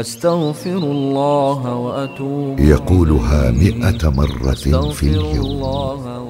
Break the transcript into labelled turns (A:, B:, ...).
A: أستغفر الله وأتوب
B: يقولها مئة مرة في اليوم.